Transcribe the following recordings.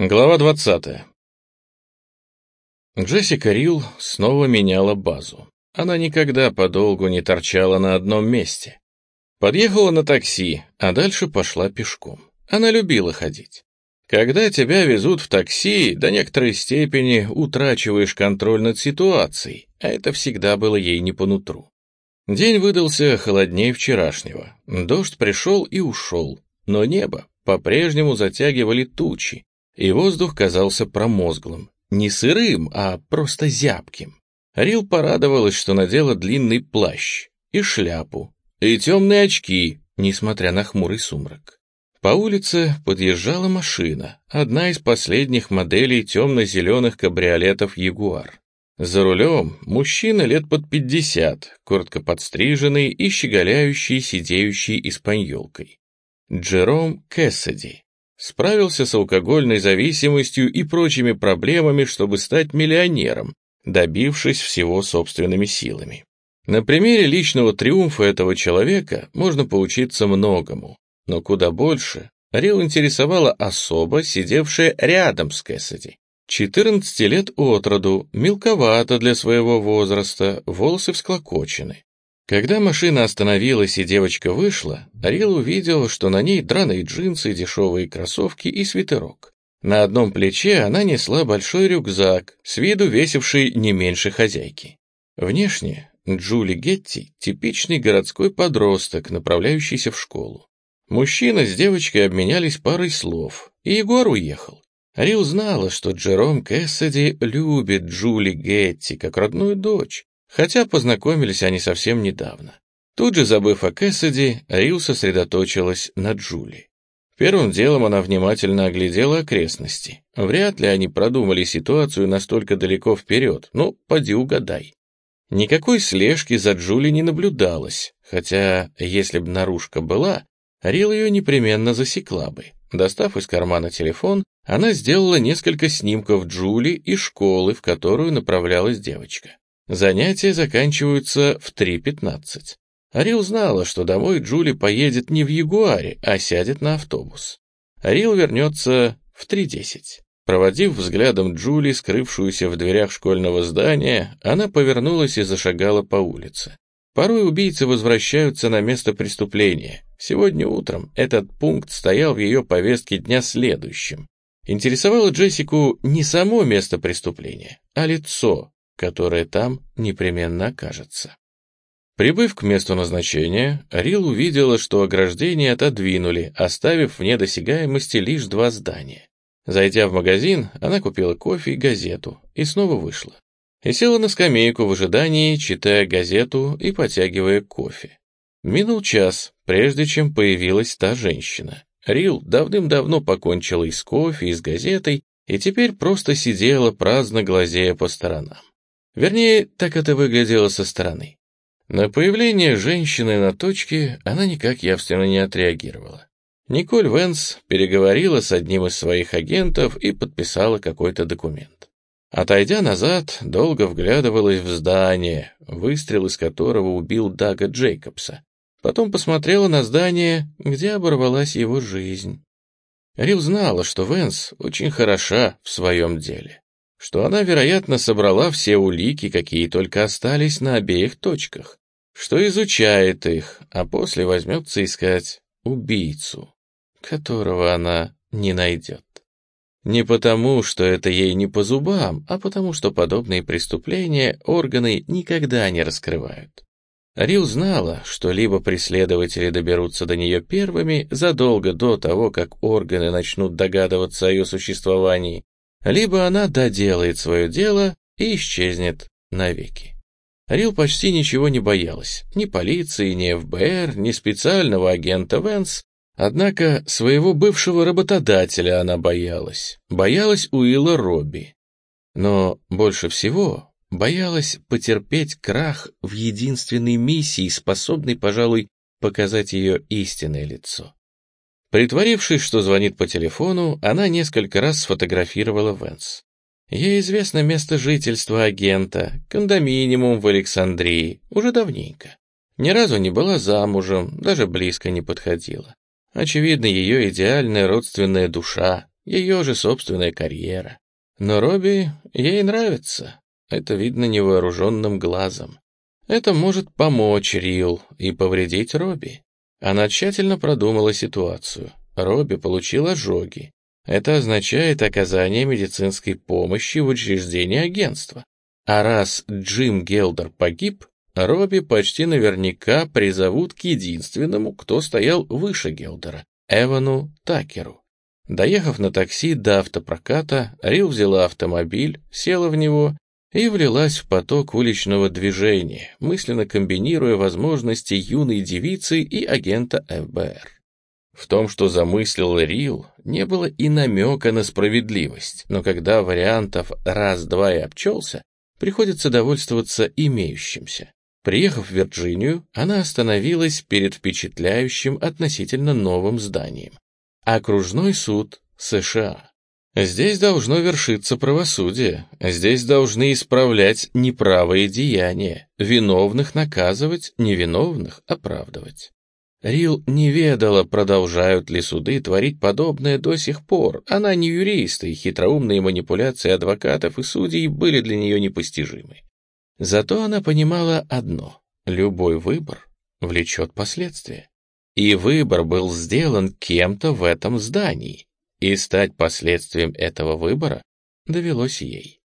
Глава 20. Джессика Рил снова меняла базу. Она никогда подолгу не торчала на одном месте. Подъехала на такси, а дальше пошла пешком. Она любила ходить. Когда тебя везут в такси, до некоторой степени утрачиваешь контроль над ситуацией, а это всегда было ей не по нутру. День выдался холоднее вчерашнего. Дождь пришел и ушел, но небо по-прежнему затягивали тучи, и воздух казался промозглым. Не сырым, а просто зябким. Рил порадовалась, что надела длинный плащ и шляпу, и темные очки, несмотря на хмурый сумрак. По улице подъезжала машина, одна из последних моделей темно-зеленых кабриолетов «Ягуар». За рулем мужчина лет под пятьдесят, коротко подстриженный и щеголяющий, сидеющий испаньолкой. Джером Кэссиди, Справился с алкогольной зависимостью и прочими проблемами, чтобы стать миллионером, добившись всего собственными силами. На примере личного триумфа этого человека можно поучиться многому, но куда больше Рил интересовала особа, сидевшая рядом с Кэссиди. 14 лет от роду, мелковато для своего возраста, волосы всклокочены. Когда машина остановилась и девочка вышла, Рил увидел, что на ней драные джинсы, дешевые кроссовки и свитерок. На одном плече она несла большой рюкзак, с виду весивший не меньше хозяйки. Внешне Джули Гетти — типичный городской подросток, направляющийся в школу. Мужчина с девочкой обменялись парой слов, и Егор уехал. Рил знала, что Джером Кэссиди любит Джули Гетти как родную дочь, хотя познакомились они совсем недавно. Тут же, забыв о Кэссиди, Рил сосредоточилась на Джули. Первым делом она внимательно оглядела окрестности. Вряд ли они продумали ситуацию настолько далеко вперед, ну, поди угадай. Никакой слежки за Джули не наблюдалось, хотя, если бы наружка была, Рил ее непременно засекла бы. Достав из кармана телефон, она сделала несколько снимков Джули и школы, в которую направлялась девочка. Занятия заканчиваются в 3.15. Арил знала, что домой Джули поедет не в Ягуаре, а сядет на автобус. Арил вернется в 3.10. Проводив взглядом Джули, скрывшуюся в дверях школьного здания, она повернулась и зашагала по улице. Порой убийцы возвращаются на место преступления. Сегодня утром этот пункт стоял в ее повестке дня следующим. Интересовало Джессику не само место преступления, а лицо, которое там непременно окажется. Прибыв к месту назначения, Рил увидела, что ограждение отодвинули, оставив вне досягаемости лишь два здания. Зайдя в магазин, она купила кофе и газету и снова вышла. И села на скамейку в ожидании, читая газету и потягивая кофе. Минул час, прежде чем появилась та женщина. Рил давным-давно покончила и с кофе, и с газетой, и теперь просто сидела, праздно глазея по сторонам. Вернее, так это выглядело со стороны. На появление женщины на точке она никак явственно не отреагировала. Николь Венс переговорила с одним из своих агентов и подписала какой-то документ. Отойдя назад, долго вглядывалась в здание, выстрел из которого убил Дага Джейкобса. Потом посмотрела на здание, где оборвалась его жизнь. Рил знала, что Венс очень хороша в своем деле что она, вероятно, собрала все улики, какие только остались на обеих точках, что изучает их, а после возьмется искать убийцу, которого она не найдет. Не потому, что это ей не по зубам, а потому, что подобные преступления органы никогда не раскрывают. Рил знала, что либо преследователи доберутся до нее первыми задолго до того, как органы начнут догадываться о ее существовании, либо она доделает свое дело и исчезнет навеки. Рил почти ничего не боялась, ни полиции, ни ФБР, ни специального агента Венс, однако своего бывшего работодателя она боялась, боялась Уилла Робби. Но больше всего боялась потерпеть крах в единственной миссии, способной, пожалуй, показать ее истинное лицо. Притворившись, что звонит по телефону, она несколько раз сфотографировала Венс. Ей известно место жительства агента, кондоминиум в Александрии, уже давненько. Ни разу не была замужем, даже близко не подходила. Очевидно, ее идеальная родственная душа, ее же собственная карьера. Но Робби ей нравится, это видно невооруженным глазом. Это может помочь Рил и повредить Робби. Она тщательно продумала ситуацию. Робби получил ожоги. Это означает оказание медицинской помощи в учреждении агентства. А раз Джим Гелдер погиб, Робби почти наверняка призовут к единственному, кто стоял выше Гелдера, Эвану Такеру. Доехав на такси до автопроката, Рил взяла автомобиль, села в него и влилась в поток уличного движения, мысленно комбинируя возможности юной девицы и агента ФБР. В том, что замыслил Рил, не было и намека на справедливость, но когда вариантов раз-два и обчелся, приходится довольствоваться имеющимся. Приехав в Вирджинию, она остановилась перед впечатляющим относительно новым зданием. Окружной суд США. Здесь должно вершиться правосудие, здесь должны исправлять неправые деяния, виновных наказывать, невиновных оправдывать. Рил не ведала, продолжают ли суды творить подобное до сих пор. Она не юрист, и хитроумные манипуляции адвокатов и судей были для нее непостижимы. Зато она понимала одно — любой выбор влечет последствия. И выбор был сделан кем-то в этом здании, и стать последствием этого выбора довелось ей.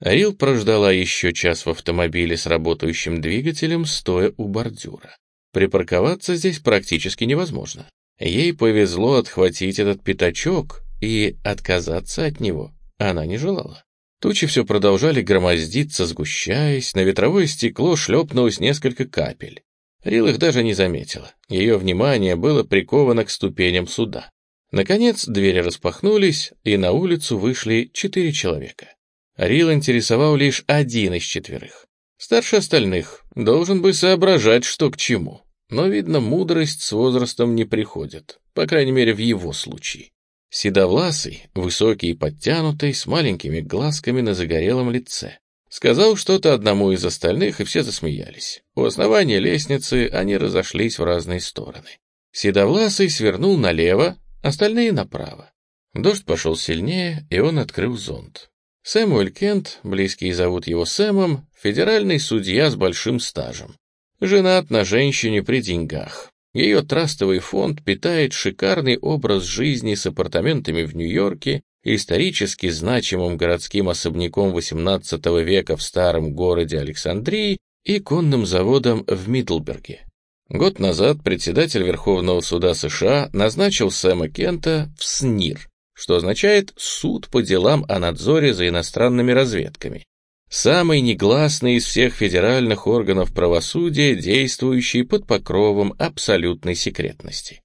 Рил прождала еще час в автомобиле с работающим двигателем, стоя у бордюра. Припарковаться здесь практически невозможно. Ей повезло отхватить этот пятачок, и отказаться от него она не желала. Тучи все продолжали громоздиться, сгущаясь, на ветровое стекло шлепнулось несколько капель. Рил их даже не заметила. Ее внимание было приковано к ступеням суда. Наконец двери распахнулись, и на улицу вышли четыре человека. Рил интересовал лишь один из четверых. Старше остальных, должен бы соображать, что к чему. Но, видно, мудрость с возрастом не приходит, по крайней мере, в его случае. Седовласый, высокий и подтянутый, с маленькими глазками на загорелом лице. Сказал что-то одному из остальных, и все засмеялись. У основания лестницы они разошлись в разные стороны. Седовласый свернул налево, остальные направо. Дождь пошел сильнее, и он открыл зонт. Сэмуэль Кент, близкие зовут его Сэмом, федеральный судья с большим стажем. Женат на женщине при деньгах. Ее трастовый фонд питает шикарный образ жизни с апартаментами в Нью-Йорке, исторически значимым городским особняком XVIII века в старом городе Александрии и конным заводом в Мидлберге. Год назад председатель Верховного суда США назначил Сэма Кента в СНИР, что означает «Суд по делам о надзоре за иностранными разведками», самый негласный из всех федеральных органов правосудия, действующий под покровом абсолютной секретности.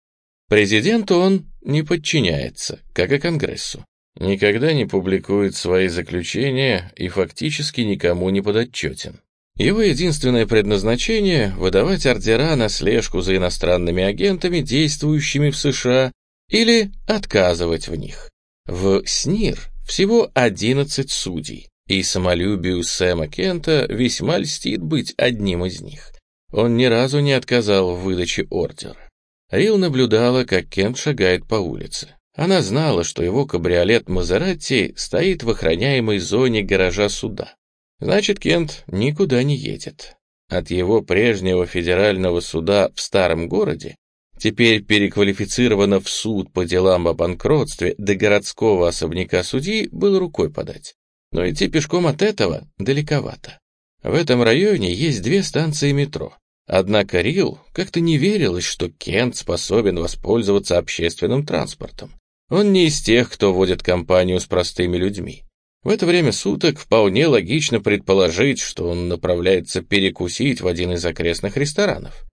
Президенту он не подчиняется, как и Конгрессу. Никогда не публикует свои заключения и фактически никому не подотчетен. Его единственное предназначение — выдавать ордера на слежку за иностранными агентами, действующими в США, или отказывать в них. В СНИР всего 11 судей, и самолюбию Сэма Кента весьма льстит быть одним из них. Он ни разу не отказал в выдаче ордера. Рил наблюдала, как Кент шагает по улице. Она знала, что его кабриолет Мазератти стоит в охраняемой зоне гаража суда. Значит, Кент никуда не едет. От его прежнего федерального суда в старом городе, теперь переквалифицировано в суд по делам о банкротстве до городского особняка судьи, было рукой подать. Но идти пешком от этого далековато. В этом районе есть две станции метро. Однако Рил как-то не верилось, что Кент способен воспользоваться общественным транспортом. Он не из тех, кто водит компанию с простыми людьми. В это время суток вполне логично предположить, что он направляется перекусить в один из окрестных ресторанов.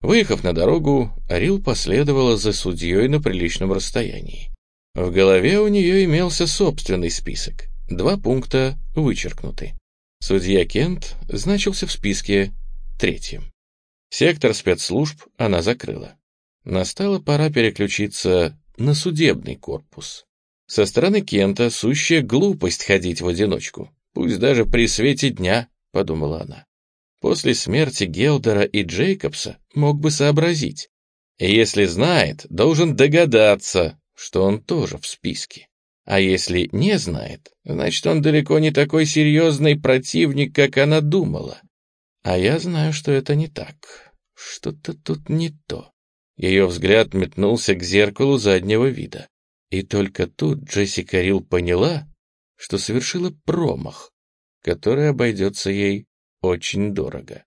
Выехав на дорогу, Арил последовала за судьей на приличном расстоянии. В голове у нее имелся собственный список. Два пункта вычеркнуты. Судья Кент значился в списке третьим. Сектор спецслужб она закрыла. Настала пора переключиться на судебный корпус. Со стороны Кента сущая глупость ходить в одиночку, пусть даже при свете дня, подумала она. После смерти Гелдера и Джейкобса мог бы сообразить. Если знает, должен догадаться, что он тоже в списке. А если не знает, значит, он далеко не такой серьезный противник, как она думала. А я знаю, что это не так. Что-то тут не то. Ее взгляд метнулся к зеркалу заднего вида. И только тут Джесси Рил поняла, что совершила промах, который обойдется ей очень дорого.